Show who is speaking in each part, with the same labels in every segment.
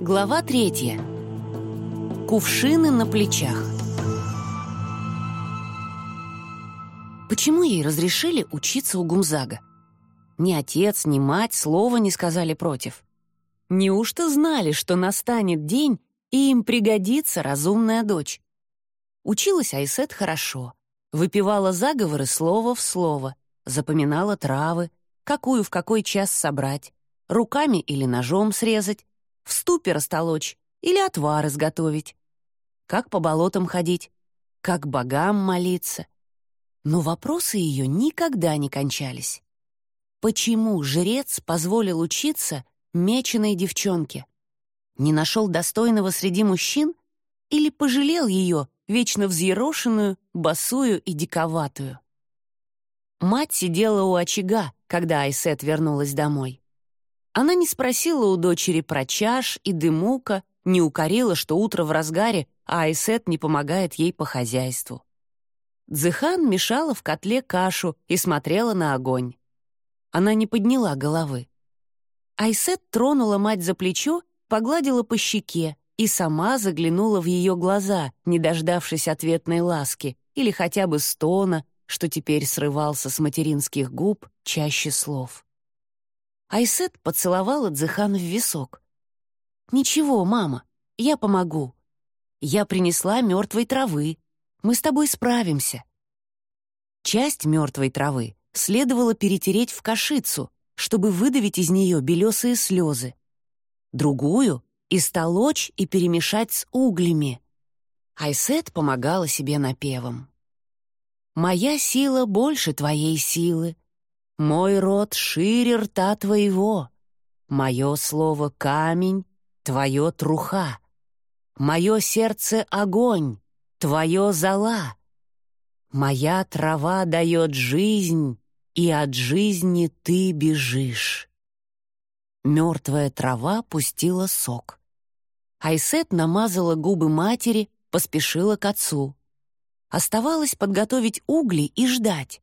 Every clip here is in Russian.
Speaker 1: Глава третья. Кувшины на плечах. Почему ей разрешили учиться у Гумзага? Ни отец, ни мать слова не сказали против. Неужто знали, что настанет день, и им пригодится разумная дочь? Училась Айсет хорошо. Выпивала заговоры слово в слово, запоминала травы, какую в какой час собрать, руками или ножом срезать, в ступе растолочь или отвар изготовить. Как по болотам ходить, как богам молиться. Но вопросы ее никогда не кончались. Почему жрец позволил учиться меченой девчонке? Не нашел достойного среди мужчин или пожалел ее, вечно взъерошенную, босую и диковатую? Мать сидела у очага, когда Айсет вернулась домой. Она не спросила у дочери про чаш и дымука, не укорила, что утро в разгаре, а Айсет не помогает ей по хозяйству. Дзыхан мешала в котле кашу и смотрела на огонь. Она не подняла головы. Айсет тронула мать за плечо, погладила по щеке и сама заглянула в ее глаза, не дождавшись ответной ласки или хотя бы стона, что теперь срывался с материнских губ чаще слов. Айсет поцеловала Дзыхан в висок. «Ничего, мама, я помогу. Я принесла мертвой травы. Мы с тобой справимся». Часть мертвой травы следовало перетереть в кашицу, чтобы выдавить из нее белесые слезы. Другую — истолочь и перемешать с углями. Айсет помогала себе напевом. «Моя сила больше твоей силы, мой рот шире рта твоего, Мое слово — камень, твое — труха. Мое сердце — огонь, твое — зола. Моя трава дает жизнь, и от жизни ты бежишь. Мертвая трава пустила сок. Айсет намазала губы матери, поспешила к отцу. Оставалось подготовить угли и ждать.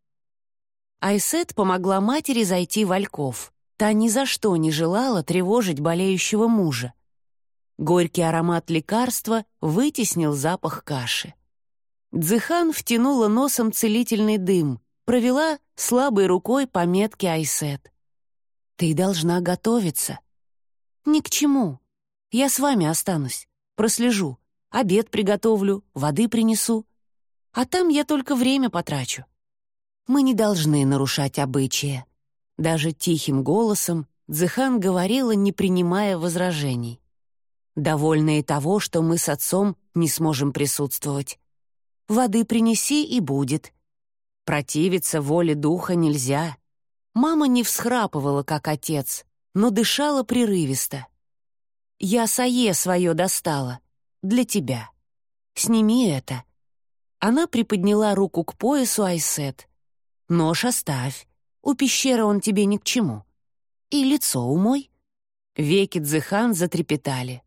Speaker 1: Айсет помогла матери зайти в Ольков. Та ни за что не желала тревожить болеющего мужа. Горький аромат лекарства вытеснил запах каши. Дзыхан втянула носом целительный дым, провела слабой рукой по метке Айсет. «Ты должна готовиться». «Ни к чему. Я с вами останусь. Прослежу. Обед приготовлю, воды принесу. А там я только время потрачу». Мы не должны нарушать обычаи. Даже тихим голосом Дзыхан говорила, не принимая возражений. Довольные того, что мы с отцом не сможем присутствовать. Воды принеси и будет. Противиться воле духа нельзя. Мама не всхрапывала, как отец, но дышала прерывисто. «Я сае свое достала. Для тебя. Сними это». Она приподняла руку к поясу Айсет — Нож оставь. У пещеры он тебе ни к чему. И лицо умой». Веки Дзыхан затрепетали.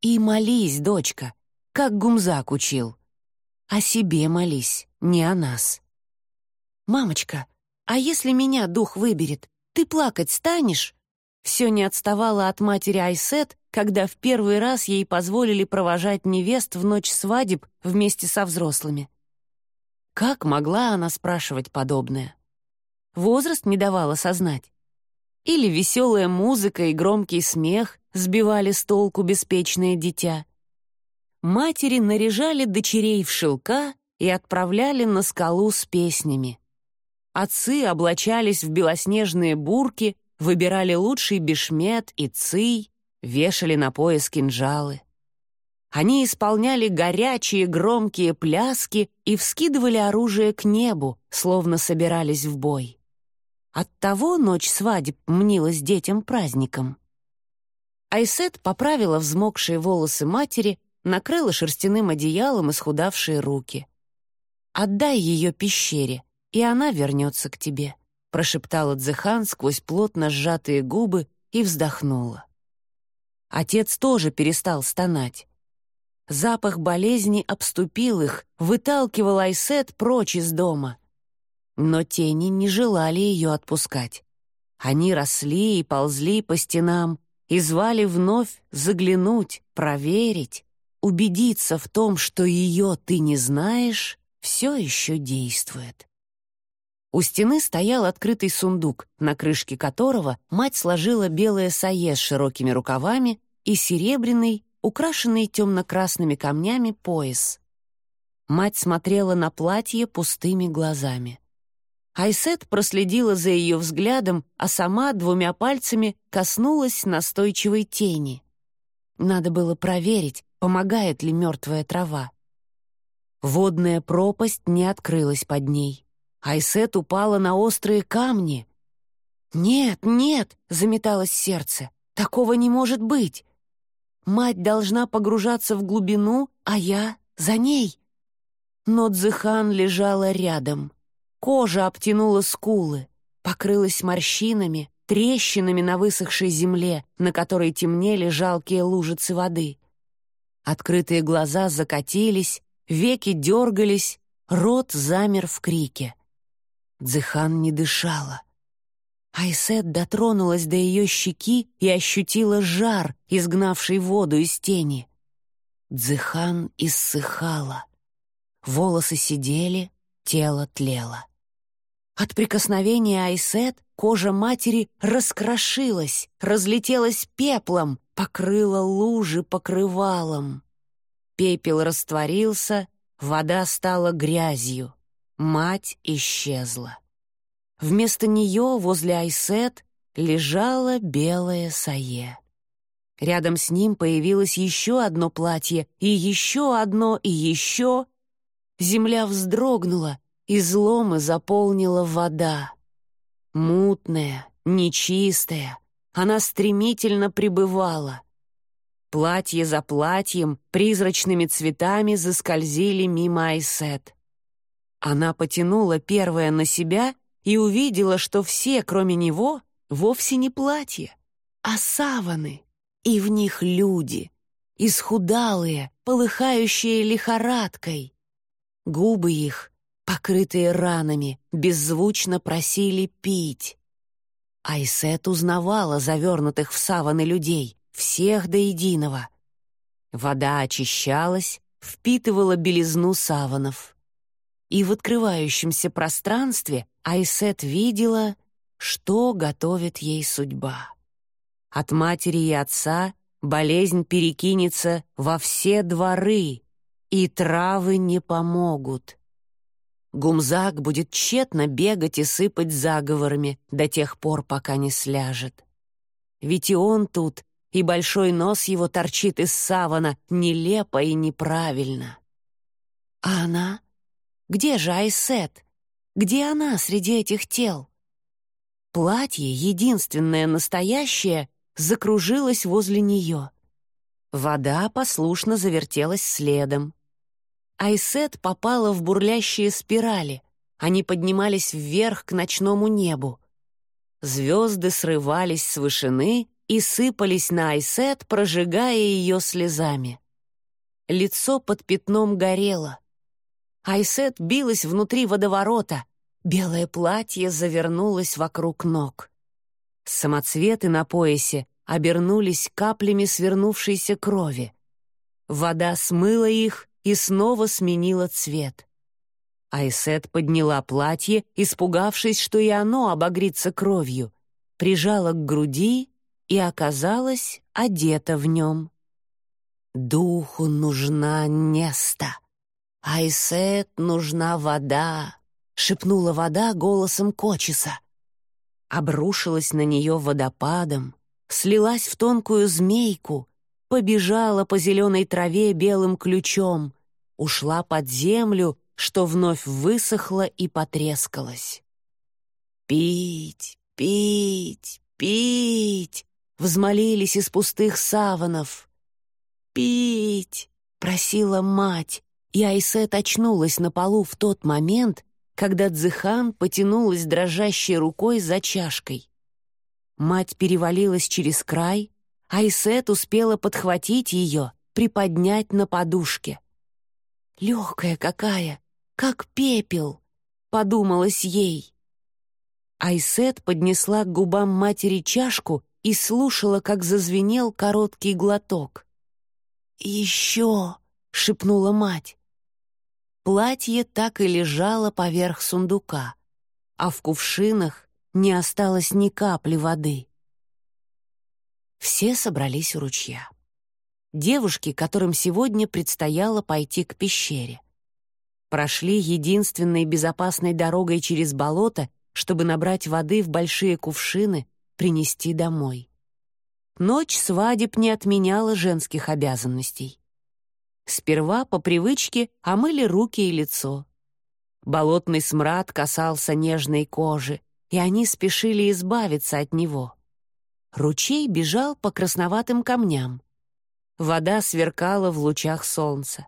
Speaker 1: «И молись, дочка, как Гумзак учил. О себе молись, не о нас». «Мамочка, а если меня дух выберет, ты плакать станешь?» Все не отставала от матери Айсет, когда в первый раз ей позволили провожать невест в ночь свадеб вместе со взрослыми. Как могла она спрашивать подобное? Возраст не давал осознать. Или веселая музыка и громкий смех сбивали с толку беспечное дитя. Матери наряжали дочерей в шелка и отправляли на скалу с песнями. Отцы облачались в белоснежные бурки, выбирали лучший бешмет и ций, вешали на пояс кинжалы. Они исполняли горячие громкие пляски и вскидывали оружие к небу, словно собирались в бой. Оттого ночь свадеб мнилась детям праздником. Айсет поправила взмокшие волосы матери, накрыла шерстяным одеялом исхудавшие руки. «Отдай ее пещере, и она вернется к тебе», прошептала Дзехан сквозь плотно сжатые губы и вздохнула. Отец тоже перестал стонать. Запах болезни обступил их, выталкивал Айсет прочь из дома. Но тени не желали ее отпускать. Они росли и ползли по стенам, и звали вновь заглянуть, проверить, убедиться в том, что ее ты не знаешь, все еще действует. У стены стоял открытый сундук, на крышке которого мать сложила белое сае с широкими рукавами и серебряный, украшенный темно-красными камнями, пояс. Мать смотрела на платье пустыми глазами. Айсет проследила за ее взглядом, а сама двумя пальцами коснулась настойчивой тени. Надо было проверить, помогает ли мертвая трава. Водная пропасть не открылась под ней. Айсет упала на острые камни. «Нет, нет!» — заметалось сердце. «Такого не может быть! Мать должна погружаться в глубину, а я за ней!» Но Дзыхан лежала рядом. Кожа обтянула скулы, покрылась морщинами, трещинами на высохшей земле, на которой темнели жалкие лужицы воды. Открытые глаза закатились, веки дергались, рот замер в крике. Дзыхан не дышала. Айсет дотронулась до ее щеки и ощутила жар, изгнавший воду из тени. Дзыхан иссыхала. Волосы сидели, тело тлело. От прикосновения Айсет кожа матери раскрошилась, разлетелась пеплом, покрыла лужи покрывалом. Пепел растворился, вода стала грязью. Мать исчезла. Вместо нее возле Айсет лежало белое сае. Рядом с ним появилось еще одно платье, и еще одно, и еще. Земля вздрогнула, изломы заполнила вода. Мутная, нечистая, она стремительно пребывала. Платье за платьем призрачными цветами заскользили мимо Айсет. Она потянула первое на себя и увидела, что все, кроме него, вовсе не платья, а саваны, и в них люди, исхудалые, полыхающие лихорадкой. Губы их, покрытые ранами, беззвучно просили пить. Айсет узнавала завернутых в саваны людей, всех до единого. Вода очищалась, впитывала белизну саванов и в открывающемся пространстве Айсет видела, что готовит ей судьба. От матери и отца болезнь перекинется во все дворы, и травы не помогут. Гумзак будет тщетно бегать и сыпать заговорами до тех пор, пока не сляжет. Ведь и он тут, и большой нос его торчит из савана нелепо и неправильно. А она? Где же Айсет? Где она среди этих тел? Платье, единственное настоящее, закружилось возле нее. Вода послушно завертелась следом. Айсет попала в бурлящие спирали. Они поднимались вверх к ночному небу. Звезды срывались с вышины и сыпались на Айсет, прожигая ее слезами. Лицо под пятном горело. Айсет билась внутри водоворота. Белое платье завернулось вокруг ног. Самоцветы на поясе обернулись каплями свернувшейся крови. Вода смыла их и снова сменила цвет. Айсет подняла платье, испугавшись, что и оно обогрится кровью, прижала к груди и оказалась одета в нем. «Духу нужна неста», «Айсет, нужна вода!» — шепнула вода голосом Кочиса. Обрушилась на нее водопадом, слилась в тонкую змейку, побежала по зеленой траве белым ключом, ушла под землю, что вновь высохла и потрескалась. «Пить, пить, пить!» — взмолились из пустых саванов. «Пить!» — просила мать, и Айсет очнулась на полу в тот момент, когда Дзыхан потянулась дрожащей рукой за чашкой. Мать перевалилась через край, Айсет успела подхватить ее, приподнять на подушке. «Легкая какая, как пепел!» — подумалось ей. Айсет поднесла к губам матери чашку и слушала, как зазвенел короткий глоток. «Еще!» — шепнула мать. Платье так и лежало поверх сундука, а в кувшинах не осталось ни капли воды. Все собрались у ручья. Девушки, которым сегодня предстояло пойти к пещере. Прошли единственной безопасной дорогой через болото, чтобы набрать воды в большие кувшины, принести домой. Ночь свадеб не отменяла женских обязанностей. Сперва по привычке омыли руки и лицо. Болотный смрад касался нежной кожи, и они спешили избавиться от него. Ручей бежал по красноватым камням. Вода сверкала в лучах солнца.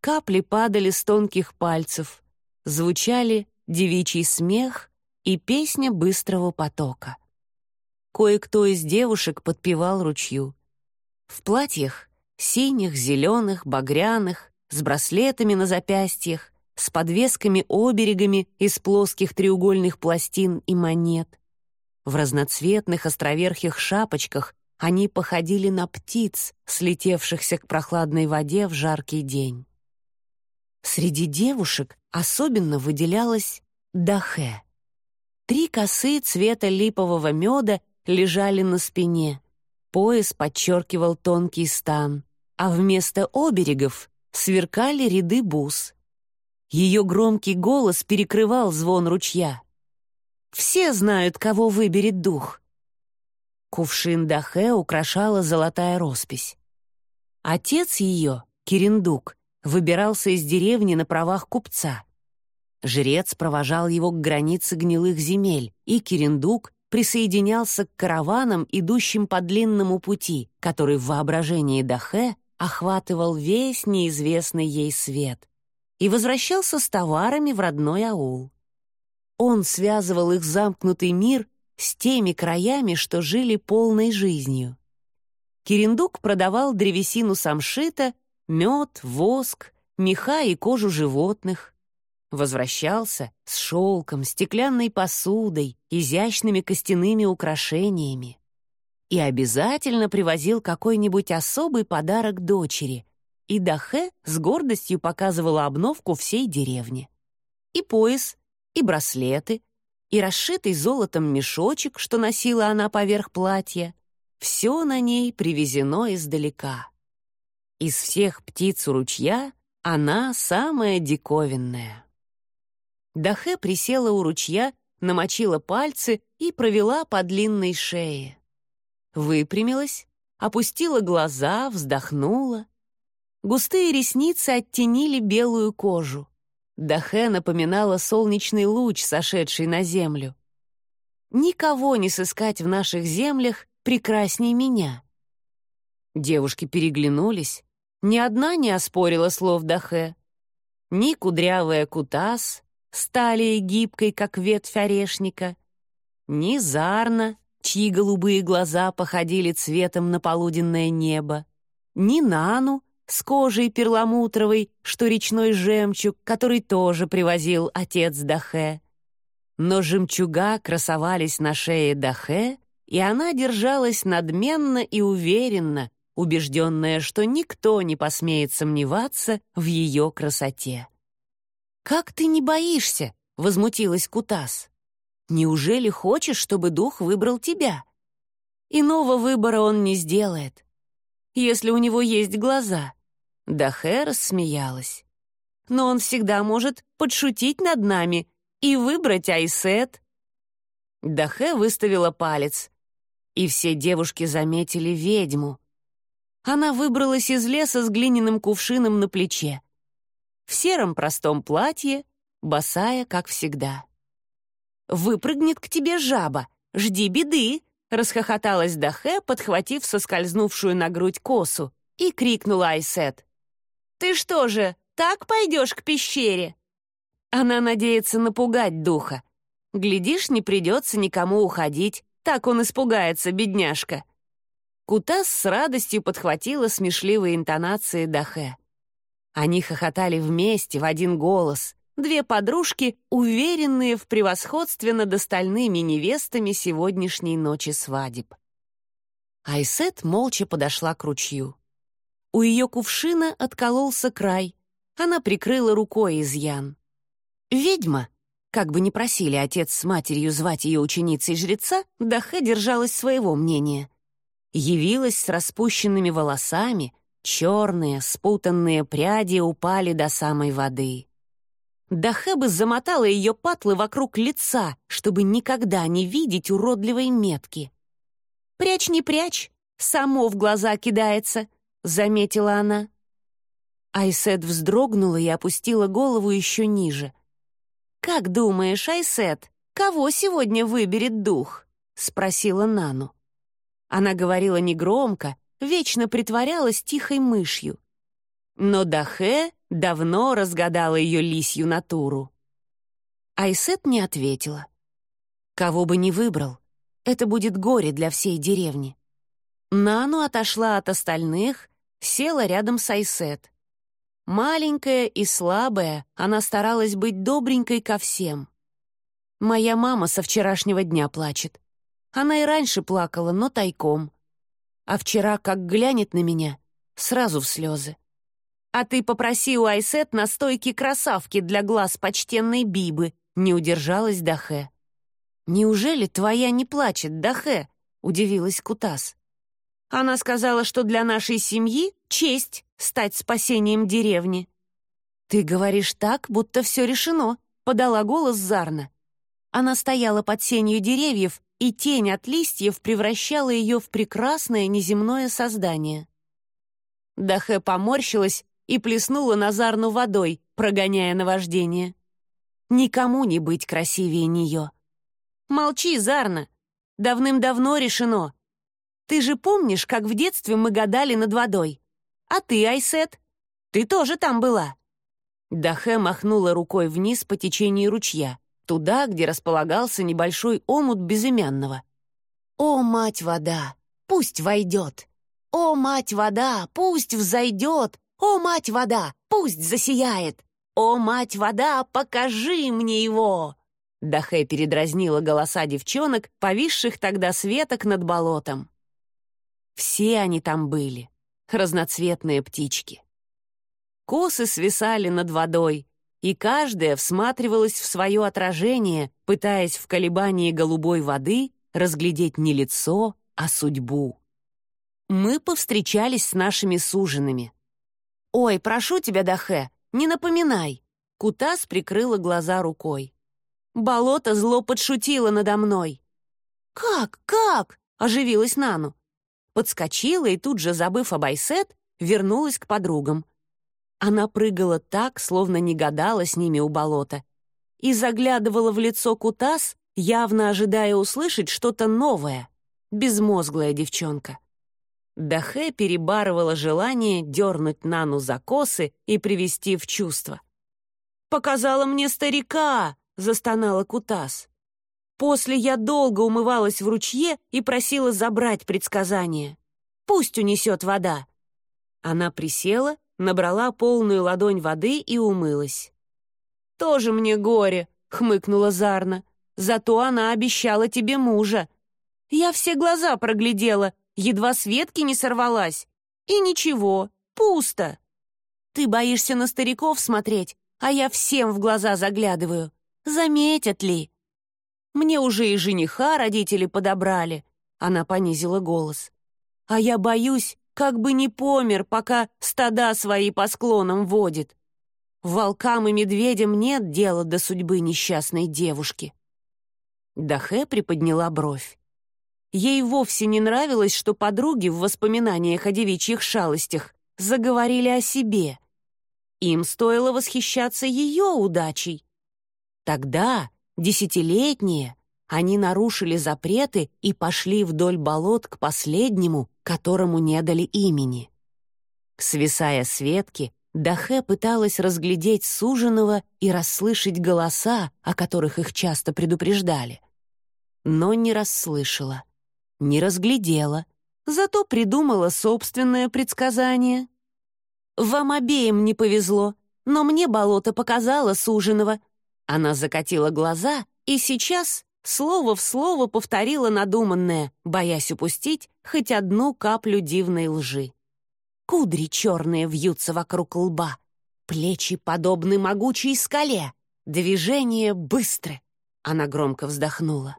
Speaker 1: Капли падали с тонких пальцев, звучали девичий смех и песня быстрого потока. Кое-кто из девушек подпевал ручью. В платьях — синих, зеленых, багряных, с браслетами на запястьях, с подвесками-оберегами из плоских треугольных пластин и монет. В разноцветных островерхих шапочках они походили на птиц, слетевшихся к прохладной воде в жаркий день. Среди девушек особенно выделялась Дахе. Три косы цвета липового меда лежали на спине. Пояс подчеркивал тонкий стан, а вместо оберегов сверкали ряды бус. Ее громкий голос перекрывал звон ручья. «Все знают, кого выберет дух». Кувшин Дахе украшала золотая роспись. Отец ее, Кирендук, выбирался из деревни на правах купца. Жрец провожал его к границе гнилых земель, и Кирендук присоединялся к караванам, идущим по длинному пути, который в воображении Дахе охватывал весь неизвестный ей свет, и возвращался с товарами в родной аул. Он связывал их замкнутый мир с теми краями, что жили полной жизнью. Кирендук продавал древесину самшита, мед, воск, меха и кожу животных, Возвращался с шелком, стеклянной посудой, изящными костяными украшениями. И обязательно привозил какой-нибудь особый подарок дочери. И Дахе с гордостью показывала обновку всей деревне. И пояс, и браслеты, и расшитый золотом мешочек, что носила она поверх платья. Все на ней привезено издалека. Из всех птиц у ручья она самая диковинная. Дахе присела у ручья, намочила пальцы и провела по длинной шее. Выпрямилась, опустила глаза, вздохнула. Густые ресницы оттенили белую кожу. Дахе напоминала солнечный луч, сошедший на землю. «Никого не сыскать в наших землях прекрасней меня». Девушки переглянулись. Ни одна не оспорила слов Дахе. Ни кудрявая Кутас, стали гибкой, как ветвь орешника, ни Зарна, чьи голубые глаза походили цветом на полуденное небо, ни Нану с кожей перламутровой, что речной жемчуг, который тоже привозил отец Дахе. Но жемчуга красовались на шее Дахе, и она держалась надменно и уверенно, убежденная, что никто не посмеет сомневаться в ее красоте. «Как ты не боишься?» — возмутилась Кутас. «Неужели хочешь, чтобы дух выбрал тебя? Иного выбора он не сделает, если у него есть глаза». Дахе рассмеялась. «Но он всегда может подшутить над нами и выбрать Айсет». Дахе выставила палец, и все девушки заметили ведьму. Она выбралась из леса с глиняным кувшином на плече в сером простом платье, босая, как всегда. «Выпрыгнет к тебе жаба! Жди беды!» — расхохоталась Дахе, подхватив соскользнувшую на грудь косу, и крикнула Айсет. «Ты что же, так пойдешь к пещере?» Она надеется напугать духа. Глядишь, не придется никому уходить, так он испугается, бедняжка. Кутас с радостью подхватила смешливые интонации Дахе. Они хохотали вместе, в один голос. Две подружки, уверенные в превосходстве над остальными невестами сегодняшней ночи свадеб. Айсет молча подошла к ручью. У ее кувшина откололся край. Она прикрыла рукой изъян. Ведьма, как бы ни просили отец с матерью звать ее ученицей жреца, Дахе держалась своего мнения. Явилась с распущенными волосами, черные, спутанные пряди упали до самой воды. Дахе бы замотала ее патлы вокруг лица, чтобы никогда не видеть уродливой метки. «Прячь, не прячь, само в глаза кидается», — заметила она. Айсет вздрогнула и опустила голову еще ниже. «Как думаешь, Айсет, кого сегодня выберет дух?» — спросила Нану. Она говорила негромко, вечно притворялась тихой мышью. Но Дахе давно разгадала ее лисью натуру. Айсет не ответила. Кого бы ни выбрал, это будет горе для всей деревни. Нану отошла от остальных, села рядом с Айсет. Маленькая и слабая, она старалась быть добренькой ко всем. Моя мама со вчерашнего дня плачет. Она и раньше плакала, но тайком. А вчера, как глянет на меня, сразу в слезы. «А ты попроси у Айсет настойки красавки для глаз почтенной Бибы», — не удержалась Дахе. «Неужели твоя не плачет, Дахе?» — удивилась Кутас. Она сказала, что для нашей семьи честь стать спасением деревни. «Ты говоришь так, будто все решено», — подала голос Зарна. Она стояла под сенью деревьев, и тень от листьев превращала ее в прекрасное неземное создание. Дахе поморщилась и плеснула на Зарну водой, прогоняя наваждение. Никому не быть красивее нее. «Молчи, Зарна! Давным-давно решено. Ты же помнишь, как в детстве мы гадали над водой? А ты, Айсет? Ты тоже там была?» Дахе махнула рукой вниз по течению ручья, туда, где располагался небольшой омут безымянного. «О, мать вода, пусть войдет! О, мать вода, пусть взойдет! О, мать вода, пусть засияет! О, мать вода, покажи мне его!» Дахе передразнила голоса девчонок, повисших тогда светок над болотом. Все они там были, разноцветные птички. Косы свисали над водой, и каждая всматривалась в свое отражение, пытаясь в колебании голубой воды разглядеть не лицо, а судьбу. Мы повстречались с нашими суженами. «Ой, прошу тебя, Дахе, не напоминай!» Кутас прикрыла глаза рукой. «Болото зло подшутило надо мной». «Как? Как?» — оживилась Нану подскочила и тут же, забыв об Айсет, вернулась к подругам. Она прыгала так, словно не гадала с ними у болота, и заглядывала в лицо Кутас, явно ожидая услышать что-то новое. Безмозглая девчонка. Дахе перебарывала желание дернуть Нану за косы и привести в чувство. «Показала мне старика!» — застонала Кутас. После я долго умывалась в ручье и просила забрать предсказание. Пусть унесет вода. Она присела, набрала полную ладонь воды и умылась. «Тоже мне горе», — хмыкнула Зарна. «Зато она обещала тебе мужа. Я все глаза проглядела, едва с ветки не сорвалась. И ничего, пусто. Ты боишься на стариков смотреть, а я всем в глаза заглядываю. Заметят ли?» Мне уже и жениха родители подобрали. Она понизила голос. А я боюсь, как бы не помер, пока стада свои по склонам водит. Волкам и медведям нет дела до судьбы несчастной девушки. Дахе приподняла бровь. Ей вовсе не нравилось, что подруги в воспоминаниях о девичьих шалостях заговорили о себе. Им стоило восхищаться ее удачей. Тогда, Десятилетние, они нарушили запреты и пошли вдоль болот к последнему, которому не дали имени. Свисая с ветки, Дахе пыталась разглядеть суженого и расслышать голоса, о которых их часто предупреждали. Но не расслышала, не разглядела, зато придумала собственное предсказание. «Вам обеим не повезло, но мне болото показало суженого», она закатила глаза и сейчас слово в слово повторила надуманное, боясь упустить хоть одну каплю дивной лжи. Кудри черные вьются вокруг лба, плечи подобны могучей скале, движения быстры. Она громко вздохнула.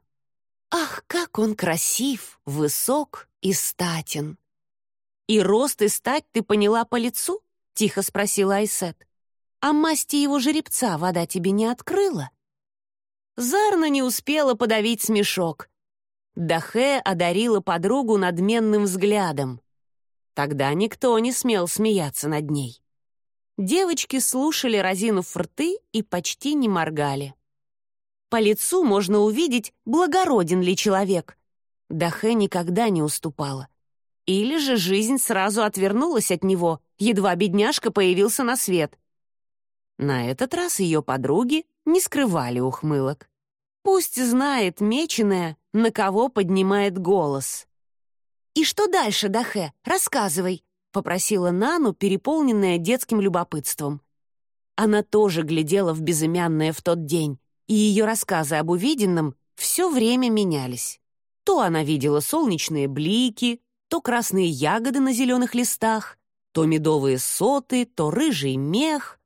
Speaker 1: Ах, как он красив, высок и статен! И рост и стать ты поняла по лицу? Тихо спросила Айсет. А масти его жеребца вода тебе не открыла? Зарна не успела подавить смешок. Дахе одарила подругу надменным взглядом. Тогда никто не смел смеяться над ней. Девочки слушали, разинув рты, и почти не моргали. По лицу можно увидеть, благороден ли человек. Дахе никогда не уступала. Или же жизнь сразу отвернулась от него, едва бедняжка появился на свет. На этот раз ее подруги не скрывали ухмылок. Пусть знает меченая, на кого поднимает голос. «И что дальше, Дахе? Рассказывай», — попросила Нану, переполненная детским любопытством. Она тоже глядела в безымянное в тот день, и ее рассказы об увиденном все время менялись. То она видела солнечные блики, то красные ягоды на зеленых листах, то медовые соты, то рыжий мех.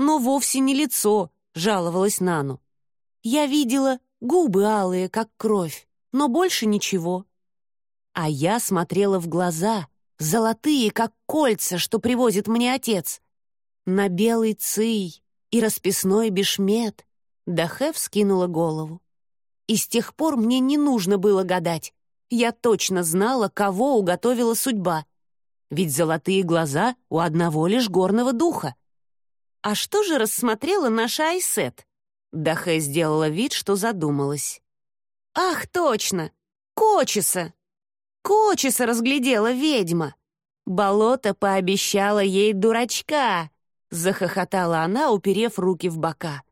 Speaker 1: Но вовсе не лицо, жаловалась Нану. Я видела губы алые, как кровь, но больше ничего. А я смотрела в глаза, золотые, как кольца, что привозит мне отец. На белый ций и расписной бешмет. Дахе вскинула голову. И с тех пор мне не нужно было гадать. Я точно знала, кого уготовила судьба. Ведь золотые глаза у одного лишь горного духа. А что же рассмотрела наша Айсет? Дахе сделала вид, что задумалась. «Ах, точно! Кочеса! Кочеса разглядела ведьма. Болото пообещало ей дурачка, захохотала она, уперев руки в бока.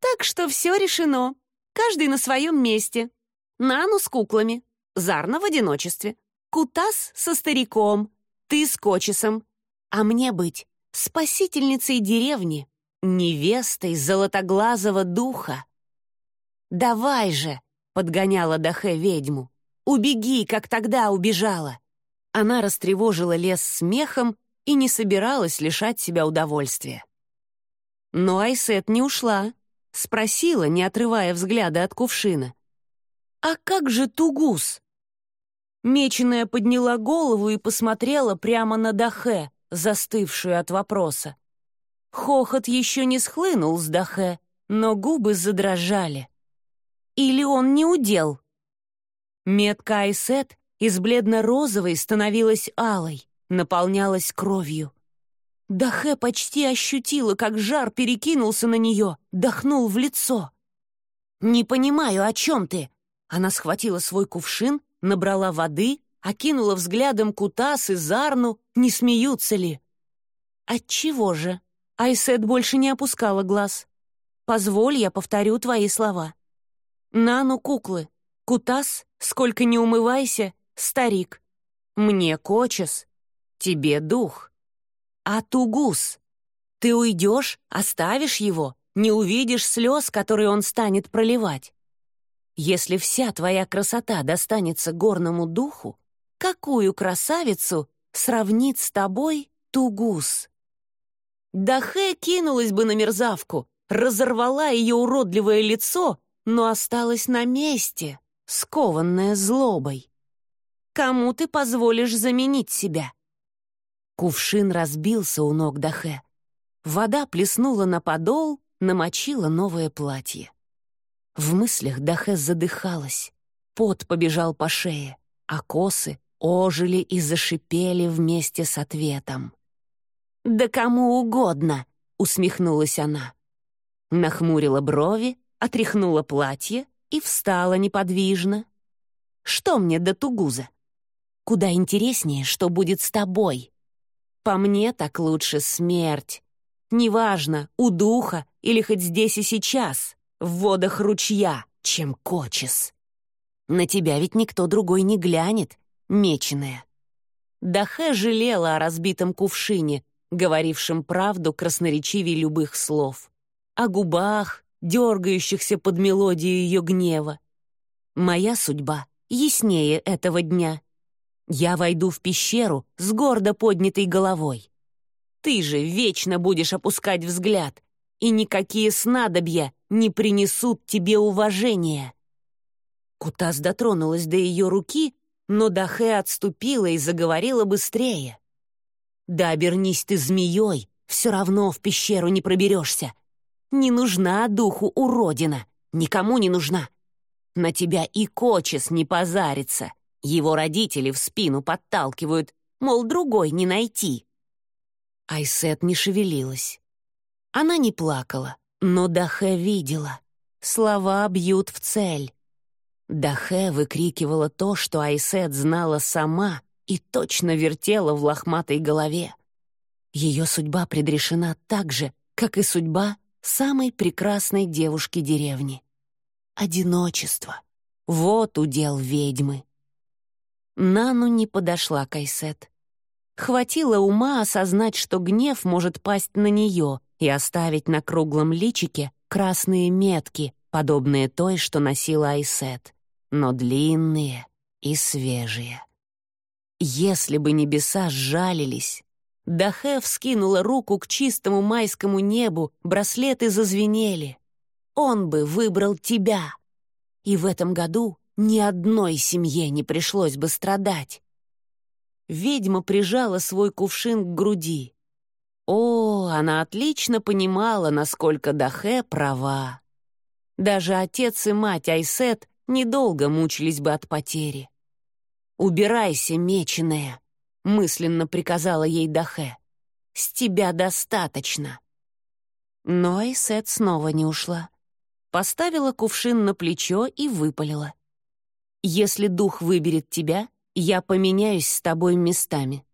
Speaker 1: Так что все решено. Каждый на своем месте. Нану с куклами, Зарна в одиночестве, Кутас со стариком, ты с Кочесом. А мне быть спасительницей деревни, невестой золотоглазого духа. «Давай же!» — подгоняла Дахе ведьму. Убеги, как тогда убежала!» Она растревожила лес смехом и не собиралась лишать себя удовольствия. Но Айсет не ушла, спросила, не отрывая взгляда от кувшина. «А как же Тугус?» Меченая подняла голову и посмотрела прямо на Дахе, застывшую от вопроса. Хохот еще не схлынул с Дахе, но губы задрожали. «Или он не удел?» Метка Айсет из бледно-розовой становилась алой, наполнялась кровью. Дахе почти ощутила, как жар перекинулся на нее, дохнул в лицо. «Не понимаю, о чем ты?» Она схватила свой кувшин, набрала воды, окинула взглядом Кутас и Зарну, не смеются ли. «Отчего же?» Айсет больше не опускала глаз. «Позволь, я повторю твои слова. Нану куклы, Кутас, сколько не умывайся, старик. Мне кочес, тебе дух. А тугус, ты уйдешь, оставишь его, не увидишь слез, которые он станет проливать. Если вся твоя красота достанется горному духу, какую красавицу сравнит с тобой тугус? Дахе кинулась бы на мерзавку, разорвала ее уродливое лицо, но осталась на месте, скованная злобой. Кому ты позволишь заменить себя? Кувшин разбился у ног Дахе. Вода плеснула на подол, намочила новое платье. В мыслях Дахе задыхалась. Пот побежал по шее, а косы ожили и зашипели вместе с ответом. «Да кому угодно!» — усмехнулась она. Нахмурила брови, отряхнула платье и встала неподвижно. «Что мне до Тугуза? Куда интереснее, что будет с тобой. По мне так лучше смерть. Неважно, у духа или хоть здесь и сейчас, в водах ручья, чем кочес. На тебя ведь никто другой не глянет, меченая». Дахе жалела о разбитом кувшине, говорившем правду красноречивее любых слов. О губах, дергающихся под мелодию ее гнева. Моя судьба яснее этого дня. Я войду в пещеру с гордо поднятой головой. Ты же вечно будешь опускать взгляд, и никакие снадобья не принесут тебе уважения». Кутас дотронулась до ее руки, но Дахе отступила и заговорила быстрее. «Да обернись ты змеей, все равно в пещеру не проберешься. Не нужна духу уродина, никому не нужна. На тебя и Кочес не позарится. Его родители в спину подталкивают, мол, другой не найти. Айсет не шевелилась. Она не плакала, но Дахе видела. Слова бьют в цель. Дахе выкрикивала то, что Айсет знала сама и точно вертела в лохматой голове. Ее судьба предрешена так же, как и судьба самой прекрасной девушки деревни. Одиночество. Вот удел ведьмы. Нану не подошла Айсет. Хватило ума осознать, что гнев может пасть на нее и оставить на круглом личике красные метки, подобные той, что носила Айсет но длинные и свежие. Если бы небеса сжалились, Дахе вскинула руку к чистому майскому небу, браслеты зазвенели. Он бы выбрал тебя. И в этом году ни одной семье не пришлось бы страдать. Ведьма прижала свой кувшин к груди. О, она отлично понимала, насколько Дахе права. Даже отец и мать Айсет недолго мучились бы от потери. «Убирайся, меченая», — мысленно приказала ей Дахе. «С тебя достаточно». Но Айсет снова не ушла. Поставила кувшин на плечо и выпалила. «Если дух выберет тебя, я поменяюсь с тобой местами».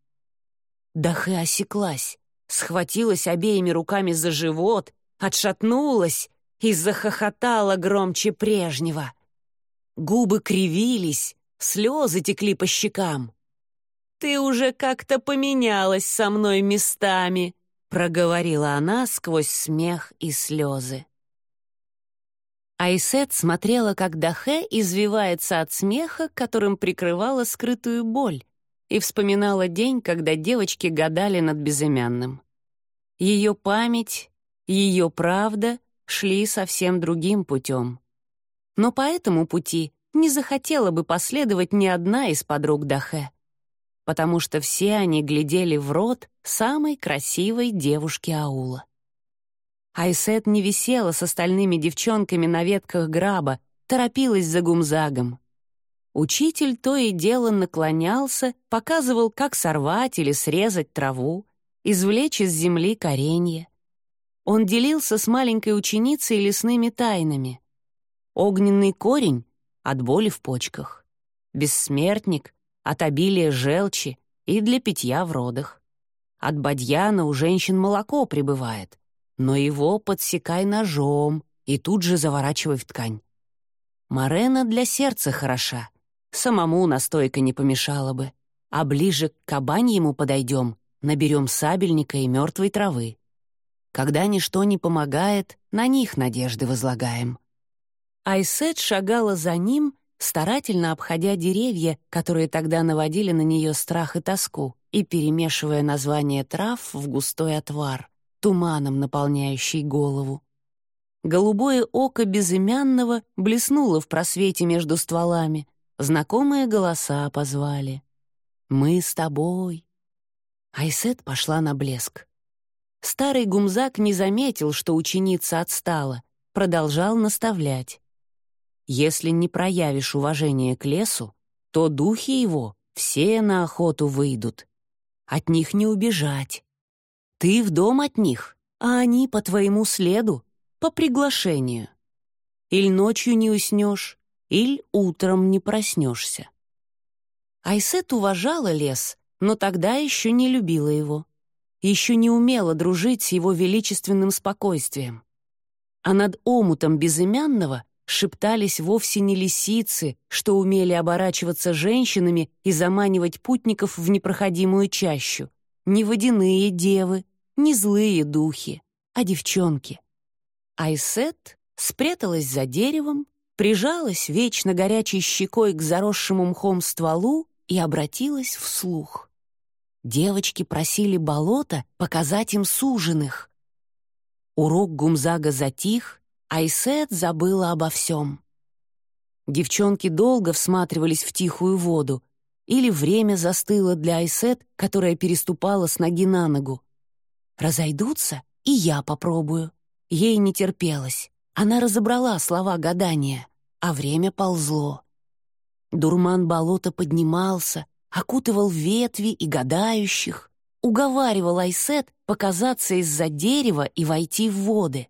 Speaker 1: Дахе осеклась, схватилась обеими руками за живот, отшатнулась и захохотала громче прежнего. Губы кривились, слезы текли по щекам. «Ты уже как-то поменялась со мной местами», проговорила она сквозь смех и слезы. Айсет смотрела, как Дахе извивается от смеха, которым прикрывала скрытую боль, и вспоминала день, когда девочки гадали над безымянным. Ее память, ее правда шли совсем другим путем но по этому пути не захотела бы последовать ни одна из подруг Дахе, потому что все они глядели в рот самой красивой девушки аула. Айсет не висела с остальными девчонками на ветках граба, торопилась за гумзагом. Учитель то и дело наклонялся, показывал, как сорвать или срезать траву, извлечь из земли коренья. Он делился с маленькой ученицей лесными тайнами. Огненный корень — от боли в почках. Бессмертник — от обилия желчи и для питья в родах. От бадьяна у женщин молоко прибывает, но его подсекай ножом и тут же заворачивай в ткань. Марена для сердца хороша, самому настойка не помешала бы. А ближе к кабаньему подойдем, наберем сабельника и мертвой травы. Когда ничто не помогает, на них надежды возлагаем. Айсет шагала за ним, старательно обходя деревья, которые тогда наводили на нее страх и тоску, и перемешивая названия трав в густой отвар, туманом наполняющий голову. Голубое око безымянного блеснуло в просвете между стволами, знакомые голоса позвали. «Мы с тобой». Айсет пошла на блеск. Старый гумзак не заметил, что ученица отстала, продолжал наставлять. Если не проявишь уважение к лесу, то духи его все на охоту выйдут. От них не убежать. Ты в дом от них, а они по твоему следу, по приглашению. Иль ночью не уснешь, иль утром не проснешься. Айсет уважала лес, но тогда еще не любила его. Еще не умела дружить с его величественным спокойствием. А над омутом безымянного шептались вовсе не лисицы, что умели оборачиваться женщинами и заманивать путников в непроходимую чащу, не водяные девы, не злые духи, а девчонки. Айсет спряталась за деревом, прижалась вечно горячей щекой к заросшему мхом стволу и обратилась вслух. Девочки просили болото показать им суженых. Урок Гумзага затих, а Исет забыла обо всем. Девчонки долго всматривались в тихую воду, или время застыло для Айсет, которая переступала с ноги на ногу. Разойдутся, и я попробую. Ей не терпелось. Она разобрала слова гадания, а время ползло. Дурман болота поднимался, окутывал ветви и гадающих, уговаривал Айсет показаться из-за дерева и войти в воды.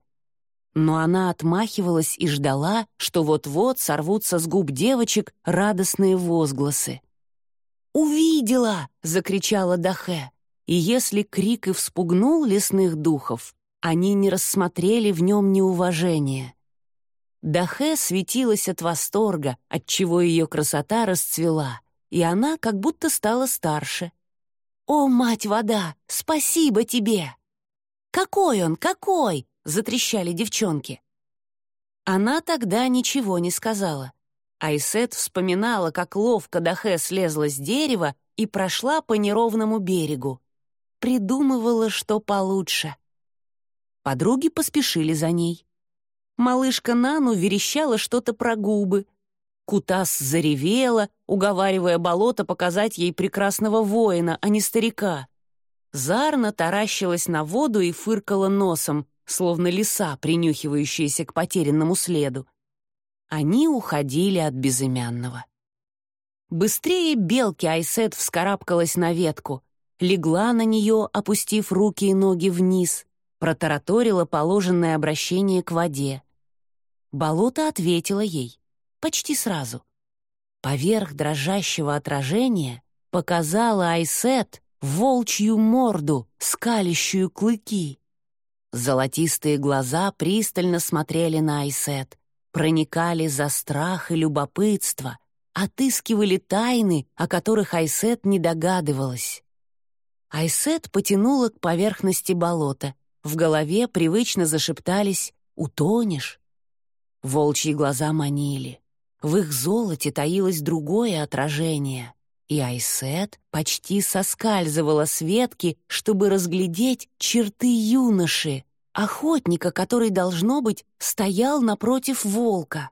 Speaker 1: Но она отмахивалась и ждала, что вот-вот сорвутся с губ девочек радостные возгласы. «Увидела!» — закричала Дахе. И если крик и вспугнул лесных духов, они не рассмотрели в нем неуважения. Дахе светилась от восторга, отчего ее красота расцвела, и она как будто стала старше. «О, мать-вода, спасибо тебе!» «Какой он, какой!» — затрещали девчонки. Она тогда ничего не сказала. Айсет вспоминала, как ловко Дахе слезла с дерева и прошла по неровному берегу. Придумывала, что получше. Подруги поспешили за ней. Малышка Нану верещала что-то про губы. Кутас заревела, уговаривая болото показать ей прекрасного воина, а не старика. Зарна таращилась на воду и фыркала носом, словно лиса, принюхивающаяся к потерянному следу. Они уходили от безымянного. Быстрее белки Айсет вскарабкалась на ветку, легла на нее, опустив руки и ноги вниз, протараторила положенное обращение к воде. Болото ответило ей почти сразу. Поверх дрожащего отражения показала Айсет волчью морду, скалящую клыки. Золотистые глаза пристально смотрели на Айсет, проникали за страх и любопытство, отыскивали тайны, о которых Айсет не догадывалась. Айсет потянула к поверхности болота. В голове привычно зашептались «Утонешь». Волчьи глаза манили. В их золоте таилось другое отражение, и Айсет почти соскальзывала с ветки, чтобы разглядеть черты юноши, охотника, который, должно быть, стоял напротив волка.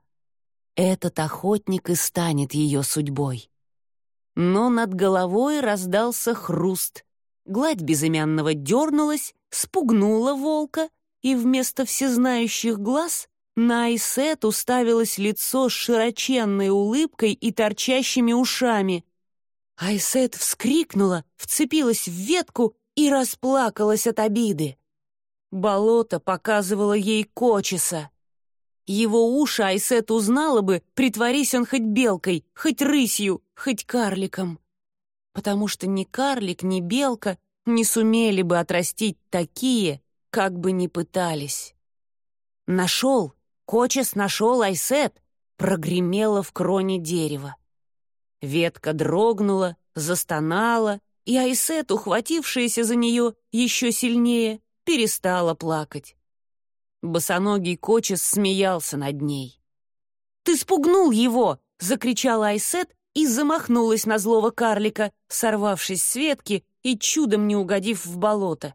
Speaker 1: Этот охотник и станет ее судьбой. Но над головой раздался хруст. Гладь безымянного дернулась, спугнула волка, и вместо всезнающих глаз на Айсет уставилось лицо с широченной улыбкой и торчащими ушами. Айсет вскрикнула, вцепилась в ветку и расплакалась от обиды. Болото показывало ей Кочеса. Его уши Айсет узнала бы, притворись он хоть белкой, хоть рысью, хоть карликом. Потому что ни карлик, ни белка не сумели бы отрастить такие, как бы ни пытались. Нашел, Кочес нашел Айсет, прогремело в кроне дерева. Ветка дрогнула, застонала, и Айсет, ухватившаяся за нее еще сильнее, перестала плакать. Босоногий Кочес смеялся над ней. «Ты спугнул его!» — закричала Айсет и замахнулась на злого карлика, сорвавшись с ветки и чудом не угодив в болото.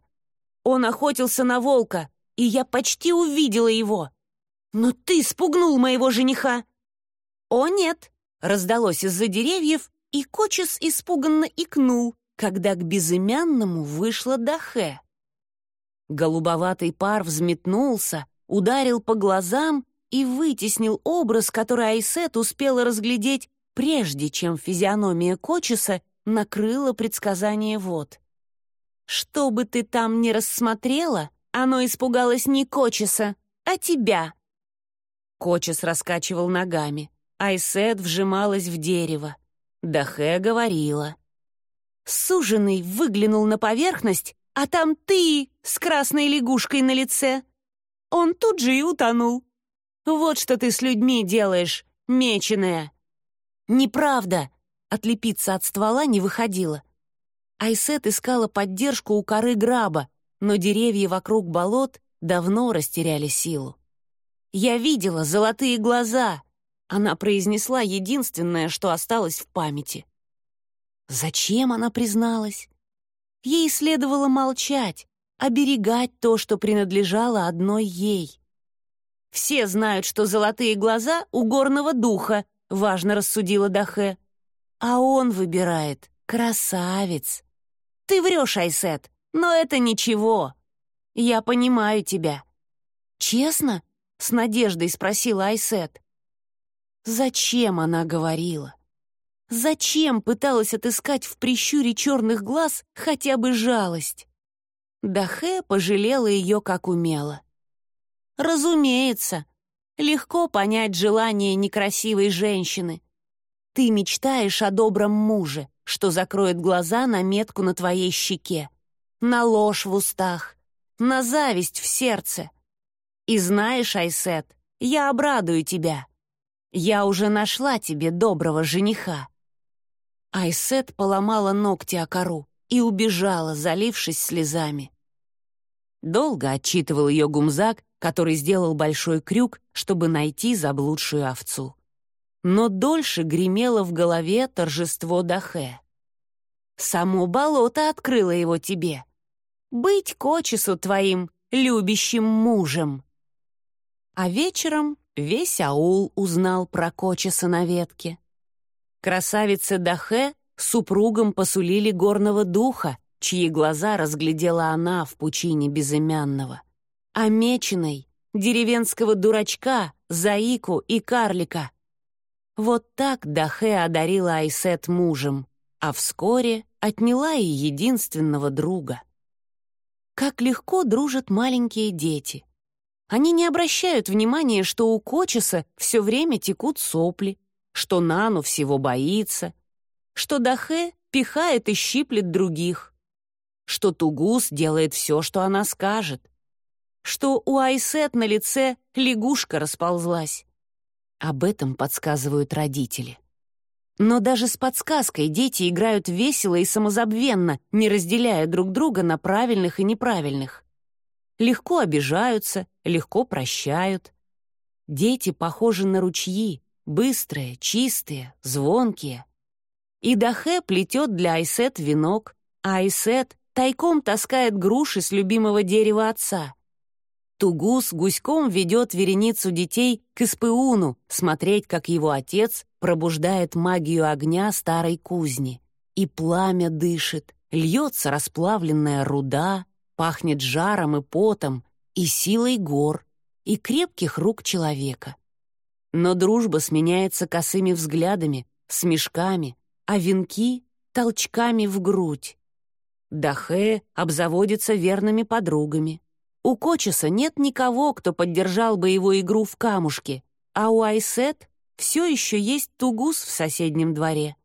Speaker 1: Он охотился на волка, и я почти увидела его. Но ты спугнул моего жениха. «О, нет!» — раздалось из-за деревьев, и Кочес испуганно икнул, когда к безымянному вышла Дахе. Голубоватый пар взметнулся, ударил по глазам и вытеснил образ, который Айсет успела разглядеть, прежде чем физиономия Кочеса накрыла предсказание вод. «Что бы ты там ни рассмотрела, оно испугалось не Кочеса, а тебя!» Кочес раскачивал ногами, Айсет вжималась в дерево. Дахе говорила. Суженый выглянул на поверхность а там ты с красной лягушкой на лице. Он тут же и утонул. Вот что ты с людьми делаешь, меченая. Неправда. Отлепиться от ствола не выходило. Айсет искала поддержку у коры граба, но деревья вокруг болот давно растеряли силу. «Я видела золотые глаза», — она произнесла единственное, что осталось в памяти. Зачем она призналась? Ей следовало молчать, оберегать то, что принадлежало одной ей. «Все знают, что золотые глаза у горного духа», — важно рассудила Дахе. «А он выбирает. Красавец!» «Ты врешь, Айсет, но это ничего. Я понимаю тебя». «Честно?» — с надеждой спросила Айсет. Зачем она говорила? Зачем пыталась отыскать в прищуре черных глаз хотя бы жалость? Дахе пожалела ее, как умела. Разумеется, легко понять желание некрасивой женщины. Ты мечтаешь о добром муже, что закроет глаза на метку на твоей щеке, на ложь в устах, на зависть в сердце. И знаешь, Айсет, я обрадую тебя. Я уже нашла тебе доброго жениха. Айсет поломала ногти о кору и убежала, залившись слезами. Долго отчитывал ее гумзак, который сделал большой крюк, чтобы найти заблудшую овцу. Но дольше гремело в голове торжество Дахе. «Само болото открыло его тебе. Быть кочесу твоим любящим мужем». А вечером весь аул узнал про кочеса на ветке. Красавице Дахе супругам посулили горного духа, чьи глаза разглядела она в пучине безымянного. А меченой — деревенского дурачка, заику и карлика. Вот так Дахе одарила Айсет мужем, а вскоре отняла и единственного друга. Как легко дружат маленькие дети. Они не обращают внимания, что у Кочеса все время текут сопли, что Нану всего боится, что Дахе пихает и щиплет других, что Тугус делает все, что она скажет, что у Айсет на лице лягушка расползлась. Об этом подсказывают родители. Но даже с подсказкой дети играют весело и самозабвенно, не разделяя друг друга на правильных и неправильных. Легко обижаются, легко прощают. Дети похожи на ручьи, быстрые, чистые, звонкие. И Дахе плетет для Айсет венок, а Айсет тайком таскает груши с любимого дерева отца. Тугус гуськом ведет вереницу детей к Испыуну смотреть, как его отец пробуждает магию огня старой кузни. И пламя дышит, льется расплавленная руда, пахнет жаром и потом, и силой гор, и крепких рук человека. Но дружба сменяется косыми взглядами, смешками, а венки — толчками в грудь. Дахе обзаводится верными подругами. У Кочеса нет никого, кто поддержал бы его игру в камушке, а у Айсет все еще есть тугус в соседнем дворе.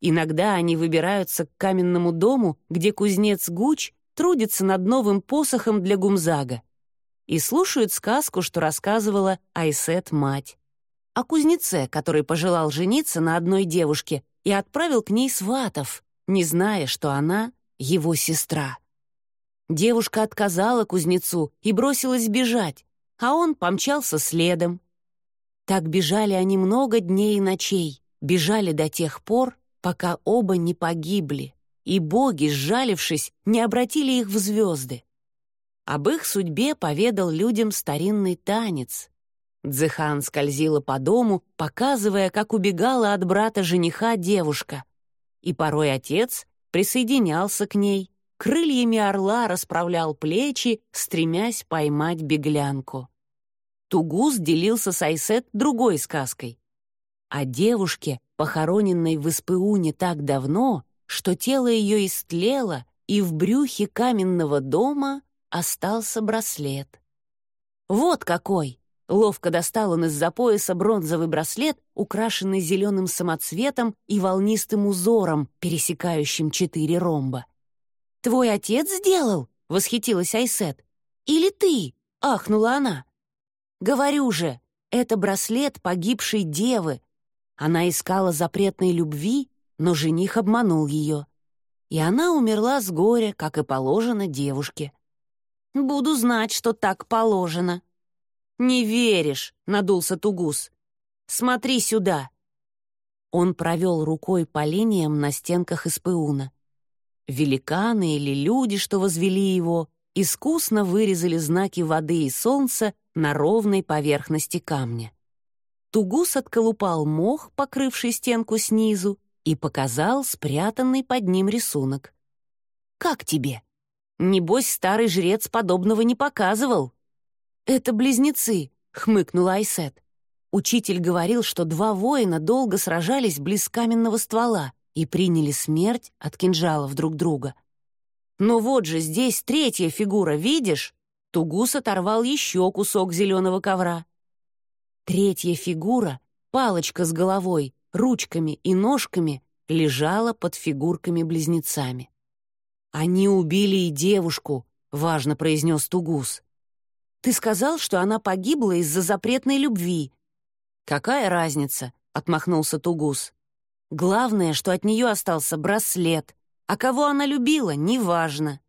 Speaker 1: Иногда они выбираются к каменному дому, где кузнец Гуч трудится над новым посохом для Гумзага и слушают сказку, что рассказывала Айсет мать. О кузнеце, который пожелал жениться на одной девушке и отправил к ней сватов, не зная, что она его сестра. Девушка отказала кузнецу и бросилась бежать, а он помчался следом. Так бежали они много дней и ночей, бежали до тех пор, пока оба не погибли, и боги, сжалившись, не обратили их в звезды. Об их судьбе поведал людям старинный танец. Дзыхан скользила по дому, показывая, как убегала от брата жениха девушка. И порой отец присоединялся к ней, крыльями орла расправлял плечи, стремясь поймать беглянку. Тугус делился с Айсет другой сказкой. О девушке, похороненной в Испыуне так давно, что тело ее истлело, и в брюхе каменного дома остался браслет. «Вот какой!» — ловко достал он из-за пояса бронзовый браслет, украшенный зеленым самоцветом и волнистым узором, пересекающим четыре ромба. «Твой отец сделал?» — восхитилась Айсет. «Или ты?» — ахнула она. «Говорю же, это браслет погибшей девы. Она искала запретной любви, но жених обманул ее. И она умерла с горя, как и положено девушке. Буду знать, что так положено». «Не веришь», — надулся Тугус. «Смотри сюда». Он провел рукой по линиям на стенках из пыуна. Великаны или люди, что возвели его, искусно вырезали знаки воды и солнца на ровной поверхности камня. Тугус отколупал мох, покрывший стенку снизу, и показал спрятанный под ним рисунок. «Как тебе? Небось, старый жрец подобного не показывал». «Это близнецы», — хмыкнула Айсет. Учитель говорил, что два воина долго сражались близ каменного ствола и приняли смерть от кинжалов друг друга. Но вот же здесь третья фигура, видишь? Тугус оторвал еще кусок зеленого ковра. Третья фигура, палочка с головой, ручками и ножками, лежала под фигурками-близнецами. «Они убили и девушку», — важно произнес Тугус. «Ты сказал, что она погибла из-за запретной любви», «Какая разница?» — отмахнулся Тугус. «Главное, что от нее остался браслет, а кого она любила, неважно».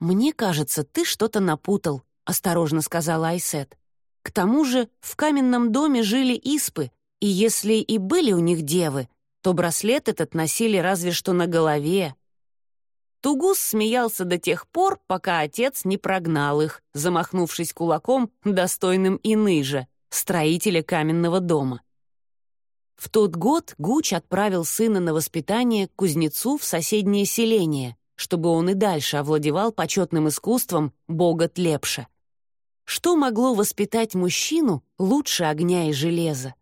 Speaker 1: «Мне кажется, ты что-то напутал», — осторожно сказала Айсет. «К тому же в каменном доме жили испы, и если и были у них девы, то браслет этот носили разве что на голове». Тугус смеялся до тех пор, пока отец не прогнал их, замахнувшись кулаком, достойным иныжа строителя каменного дома. В тот год Гуч отправил сына на воспитание к кузнецу в соседнее селение, чтобы он и дальше овладевал почетным искусством бога Тлепша. Что могло воспитать мужчину лучше огня и железа?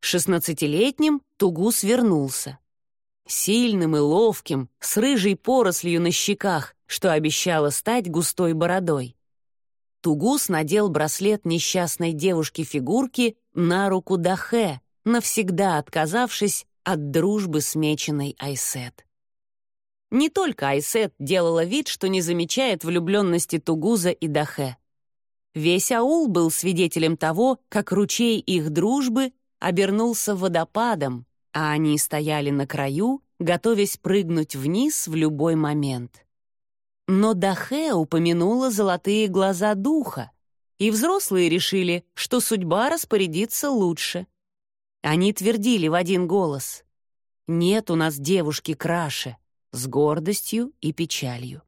Speaker 1: Шестнадцатилетним Тугус вернулся. Сильным и ловким, с рыжей порослью на щеках, что обещало стать густой бородой. Тугус надел браслет несчастной девушки-фигурки на руку Дахе, навсегда отказавшись от дружбы с меченой Айсет. Не только Айсет делала вид, что не замечает влюбленности Тугуза и Дахе. Весь аул был свидетелем того, как ручей их дружбы обернулся водопадом, а они стояли на краю, готовясь прыгнуть вниз в любой момент. Но Дахе упомянула золотые глаза духа, и взрослые решили, что судьба распорядится лучше. Они твердили в один голос «Нет у нас девушки краше», с гордостью и печалью.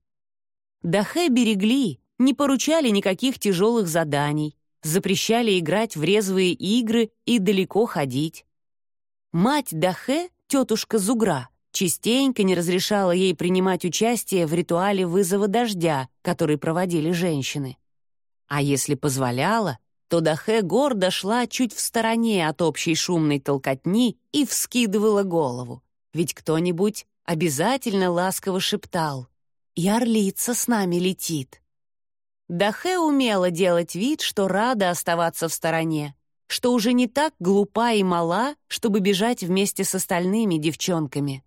Speaker 1: Дахе берегли, не поручали никаких тяжелых заданий, запрещали играть в резвые игры и далеко ходить. Мать Дахе, тетушка Зугра, частенько не разрешала ей принимать участие в ритуале вызова дождя, который проводили женщины. А если позволяла, то Дахе гордо шла чуть в стороне от общей шумной толкотни и вскидывала голову, ведь кто-нибудь обязательно ласково шептал «И орлица с нами летит». Дахе умела делать вид, что рада оставаться в стороне, что уже не так глупа и мала, чтобы бежать вместе с остальными девчонками.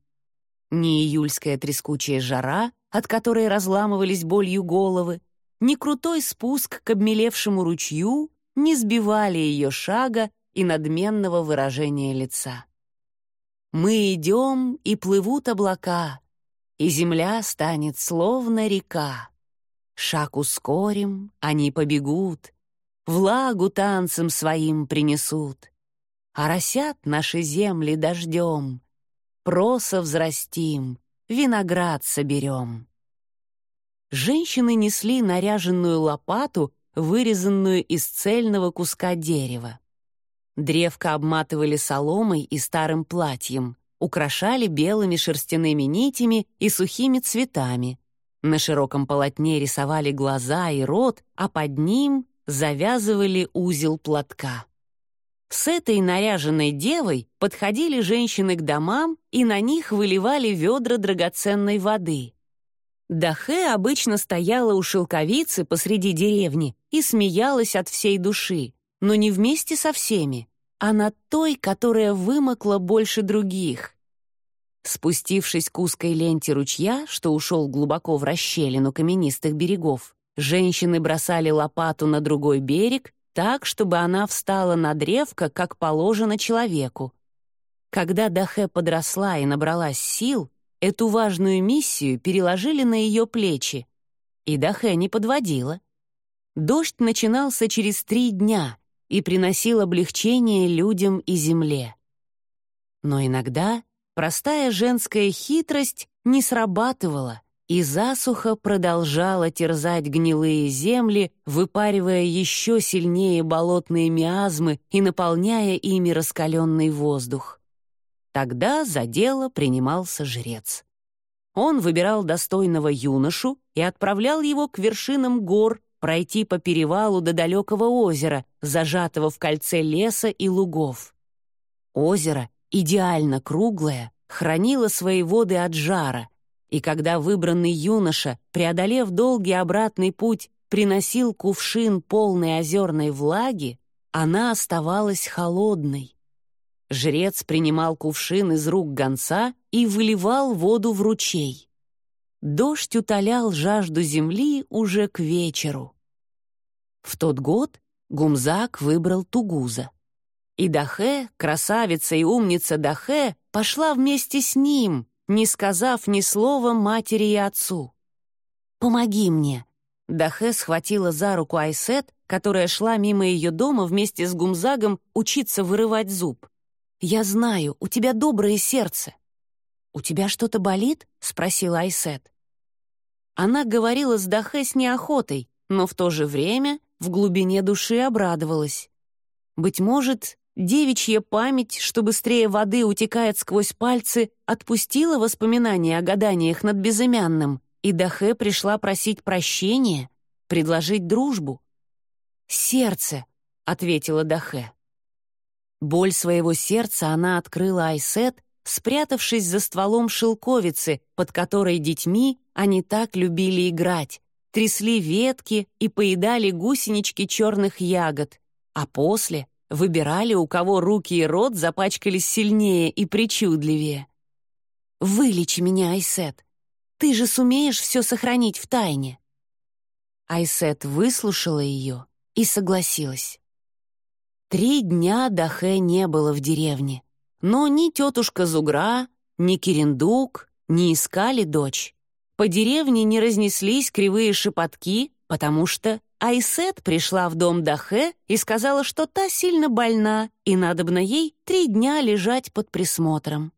Speaker 1: Ни июльская трескучая жара, от которой разламывались болью головы, ни крутой спуск к обмелевшему ручью не сбивали ее шага и надменного выражения лица. «Мы идем, и плывут облака, и земля станет словно река. Шаг ускорим, они побегут, влагу танцем своим принесут, оросят наши земли дождем, проса взрастим, виноград соберем. Женщины несли наряженную лопату, вырезанную из цельного куска дерева. Древко обматывали соломой и старым платьем, украшали белыми шерстяными нитями и сухими цветами. На широком полотне рисовали глаза и рот, а под ним завязывали узел платка. С этой наряженной девой подходили женщины к домам и на них выливали ведра драгоценной воды. Дахе обычно стояла у шелковицы посреди деревни и смеялась от всей души, но не вместе со всеми, а над той, которая вымокла больше других. Спустившись к узкой ленте ручья, что ушел глубоко в расщелину каменистых берегов, женщины бросали лопату на другой берег так, чтобы она встала на древко, как положено человеку. Когда Дахе подросла и набралась сил, эту важную миссию переложили на ее плечи. И Дахе не подводила. Дождь начинался через три дня и приносил облегчение людям и земле. Но иногда простая женская хитрость не срабатывала, и засуха продолжала терзать гнилые земли, выпаривая еще сильнее болотные миазмы и наполняя ими раскаленный воздух. Тогда за дело принимался жрец. Он выбирал достойного юношу и отправлял его к вершинам гор пройти по перевалу до далекого озера, зажатого в кольце леса и лугов. Озеро, идеально круглое, хранило свои воды от жара, и когда выбранный юноша, преодолев долгий обратный путь, приносил кувшин полный озерной влаги, она оставалась холодной. Жрец принимал кувшин из рук гонца и выливал воду в ручей. Дождь утолял жажду земли уже к вечеру. В тот год Гумзак выбрал Тугуза. И Дахе, красавица и умница Дахе, пошла вместе с ним, не сказав ни слова матери и отцу. «Помоги мне!» Дахе схватила за руку Айсет, которая шла мимо ее дома вместе с Гумзагом учиться вырывать зуб. «Я знаю, у тебя доброе сердце». «У тебя что-то болит?» — спросила Айсет. Она говорила с Дахе с неохотой, но в то же время в глубине души обрадовалась. Быть может, девичья память, что быстрее воды утекает сквозь пальцы, отпустила воспоминания о гаданиях над безымянным, и Дахе пришла просить прощения, предложить дружбу. «Сердце», — ответила Дахе. Боль своего сердца она открыла Айсет, спрятавшись за стволом шелковицы, под которой детьми они так любили играть, трясли ветки и поедали гусенички черных ягод, а после выбирали, у кого руки и рот запачкались сильнее и причудливее. «Вылечи меня, Айсет. Ты же сумеешь все сохранить в тайне». Айсет выслушала ее и согласилась. Три дня Дахе не было в деревне, но ни тетушка Зугра, ни Кирендук не искали дочь. По деревне не разнеслись кривые шепотки, потому что Айсет пришла в дом Дахе и сказала, что та сильно больна, и надобно ей три дня лежать под присмотром.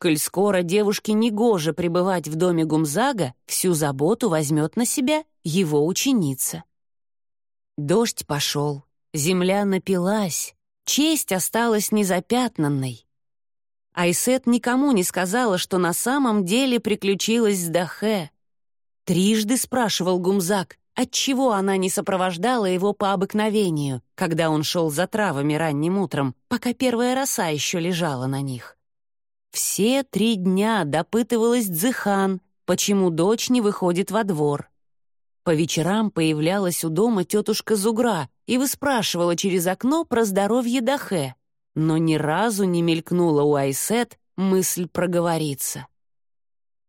Speaker 1: Коль скоро девушке негоже пребывать в доме Гумзага, всю заботу возьмет на себя его ученица. Дождь пошел, земля напилась, честь осталась незапятнанной. Айсет никому не сказала, что на самом деле приключилось с Дахе. Трижды спрашивал Гумзак, отчего она не сопровождала его по обыкновению, когда он шел за травами ранним утром, пока первая роса еще лежала на них. Все три дня допытывалась Дзыхан, почему дочь не выходит во двор. По вечерам появлялась у дома тетушка Зугра и выспрашивала через окно про здоровье Дахе но ни разу не мелькнула у Айсет мысль проговориться.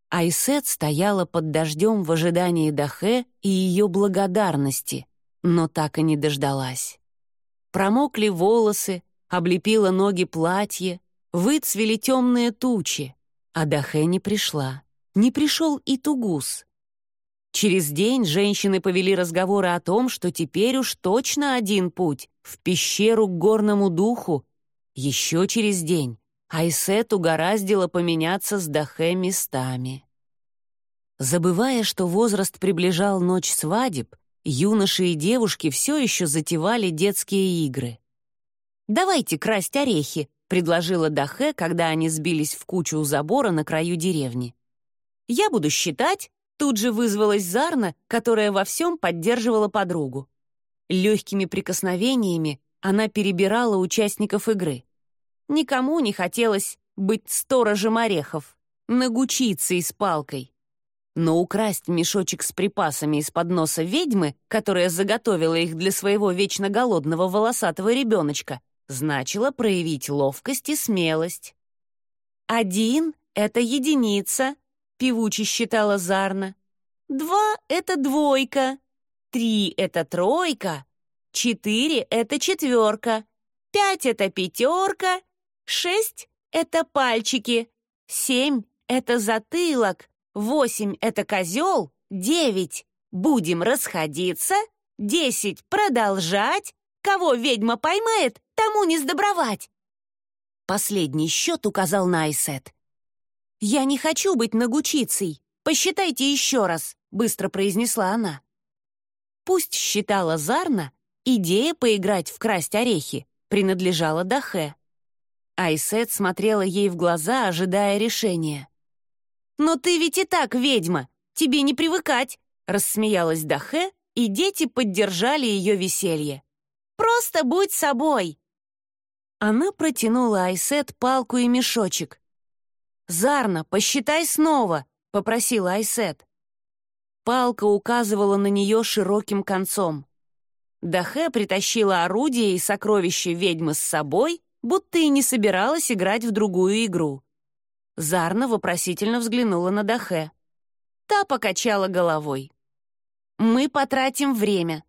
Speaker 1: Айсет стояла под дождем в ожидании Дахе и ее благодарности, но так и не дождалась. Промокли волосы, облепила ноги платье, выцвели темные тучи, а Дахе не пришла. Не пришел и Тугус. Через день женщины повели разговоры о том, что теперь уж точно один путь — в пещеру к горному духу, еще через день Айсет угораздило поменяться с Дахе местами. Забывая, что возраст приближал ночь свадеб, юноши и девушки все еще затевали детские игры. «Давайте красть орехи», — предложила Дахе, когда они сбились в кучу у забора на краю деревни. «Я буду считать», — тут же вызвалась Зарна, которая во всем поддерживала подругу. Легкими прикосновениями она перебирала участников игры. Никому не хотелось быть сторожем орехов, нагучиться и с палкой. Но украсть мешочек с припасами из-под носа ведьмы, которая заготовила их для своего вечно голодного волосатого ребеночка, значило проявить ловкость и смелость. «Один — это единица», — певуче считала Зарна. «Два — это двойка. Три — это тройка. Четыре — это четверка. Пять — это пятерка. Шесть — это пальчики. Семь — это затылок. Восемь — это козел. Девять — будем расходиться. Десять — продолжать. Кого ведьма поймает, тому не сдобровать. Последний счет указал на Айсет. «Я не хочу быть нагучицей. Посчитайте еще раз», — быстро произнесла она. Пусть считала Зарна, идея поиграть в красть орехи принадлежала Дахе. Айсет смотрела ей в глаза, ожидая решения. «Но ты ведь и так ведьма, тебе не привыкать», — рассмеялась Дахе, и дети поддержали ее веселье. «Просто будь собой!» Она протянула Айсет палку и мешочек. «Зарна, посчитай снова», — попросила Айсет. Палка указывала на нее широким концом. Дахе притащила орудие и сокровище ведьмы с собой, будто и не собиралась играть в другую игру. Зарна вопросительно взглянула на Дахе. Та покачала головой. «Мы потратим время.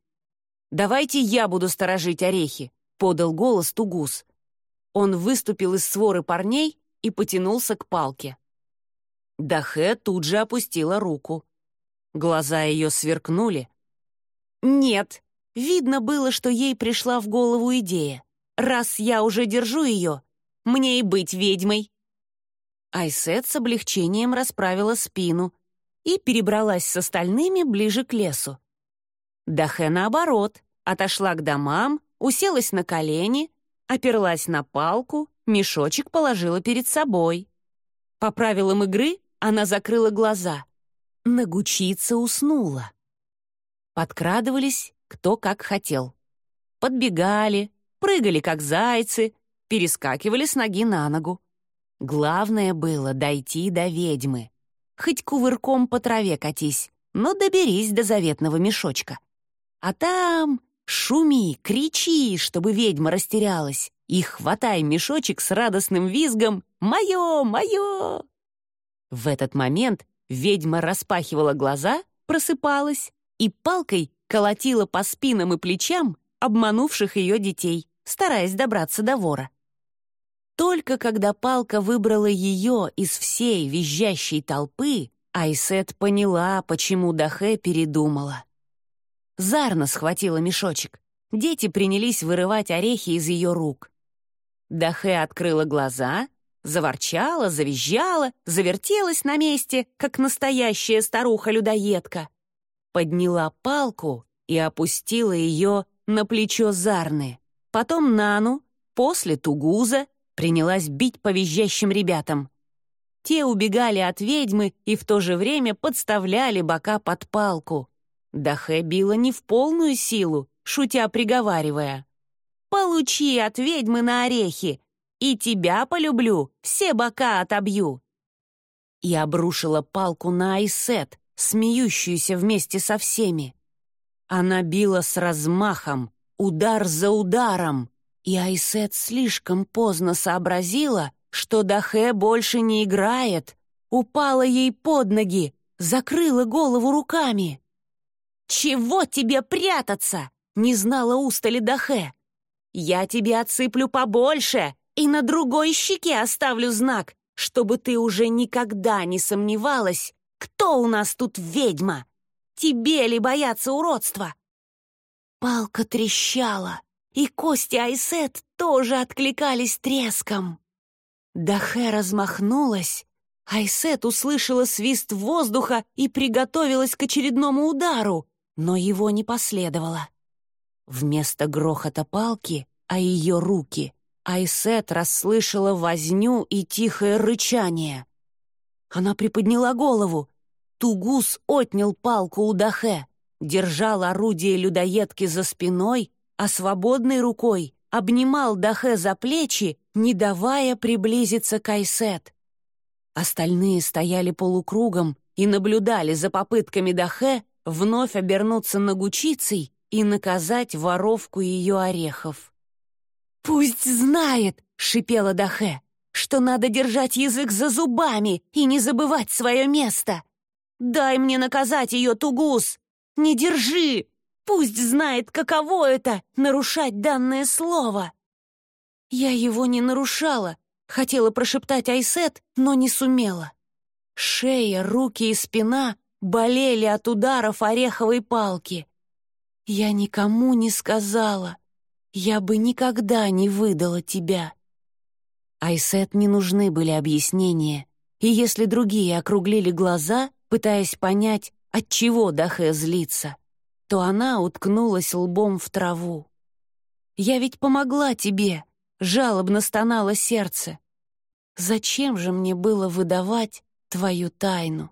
Speaker 1: Давайте я буду сторожить орехи», — подал голос Тугус. Он выступил из своры парней и потянулся к палке. Дахе тут же опустила руку. Глаза ее сверкнули. «Нет», видно было, что ей пришла в голову идея. «Раз я уже держу ее, мне и быть ведьмой». Айсет с облегчением расправила спину и перебралась с остальными ближе к лесу. Дахе, наоборот, отошла к домам, уселась на колени, оперлась на палку, мешочек положила перед собой. По правилам игры она закрыла глаза. Нагучица уснула. Подкрадывались кто как хотел. Подбегали, прыгали, как зайцы, перескакивали с ноги на ногу. Главное было дойти до ведьмы. Хоть кувырком по траве катись, но доберись до заветного мешочка. А там шуми, кричи, чтобы ведьма растерялась, и хватай мешочек с радостным визгом «Мое! Мое!». В этот момент ведьма распахивала глаза, просыпалась и палкой колотила по спинам и плечам обманувших ее детей, стараясь добраться до вора. Только когда палка выбрала ее из всей визжащей толпы, Айсет поняла, почему Дахе передумала. Зарна схватила мешочек. Дети принялись вырывать орехи из ее рук. Дахе открыла глаза, заворчала, завизжала, завертелась на месте, как настоящая старуха-людоедка. Подняла палку и опустила ее на плечо Зарны, потом Нану, после Тугуза, принялась бить по визжащим ребятам. Те убегали от ведьмы и в то же время подставляли бока под палку. Дахе била не в полную силу, шутя приговаривая. «Получи от ведьмы на орехи, и тебя полюблю, все бока отобью!» И обрушила палку на Айсет, смеющуюся вместе со всеми. Она била с размахом, удар за ударом, и Айсет слишком поздно сообразила, что Дахе больше не играет, упала ей под ноги, закрыла голову руками. «Чего тебе прятаться?» — не знала устали Дахе. «Я тебе отсыплю побольше и на другой щеке оставлю знак, чтобы ты уже никогда не сомневалась, кто у нас тут ведьма. Тебе ли бояться уродства?» Палка трещала, и кости Айсет тоже откликались треском. Дахе размахнулась. Айсет услышала свист воздуха и приготовилась к очередному удару, но его не последовало. Вместо грохота палки, а ее руки, Айсет расслышала возню и тихое рычание. Она приподняла голову. Тугус отнял палку у Дахе, держал орудие людоедки за спиной а свободной рукой обнимал Дахе за плечи, не давая приблизиться к Айсет. Остальные стояли полукругом и наблюдали за попытками Дахе вновь обернуться нагучицей и наказать воровку ее орехов. «Пусть знает!» — шипела Дахе, «что надо держать язык за зубами и не забывать свое место! Дай мне наказать ее, Тугус! Не держи! Пусть знает, каково это — нарушать данное слово. Я его не нарушала, хотела прошептать Айсет, но не сумела. Шея, руки и спина болели от ударов ореховой палки. Я никому не сказала. Я бы никогда не выдала тебя. Айсет не нужны были объяснения, и если другие округлили глаза, пытаясь понять, от чего Дахе злится, то она уткнулась лбом в траву. «Я ведь помогла тебе!» — жалобно стонало сердце. «Зачем же мне было выдавать твою тайну?»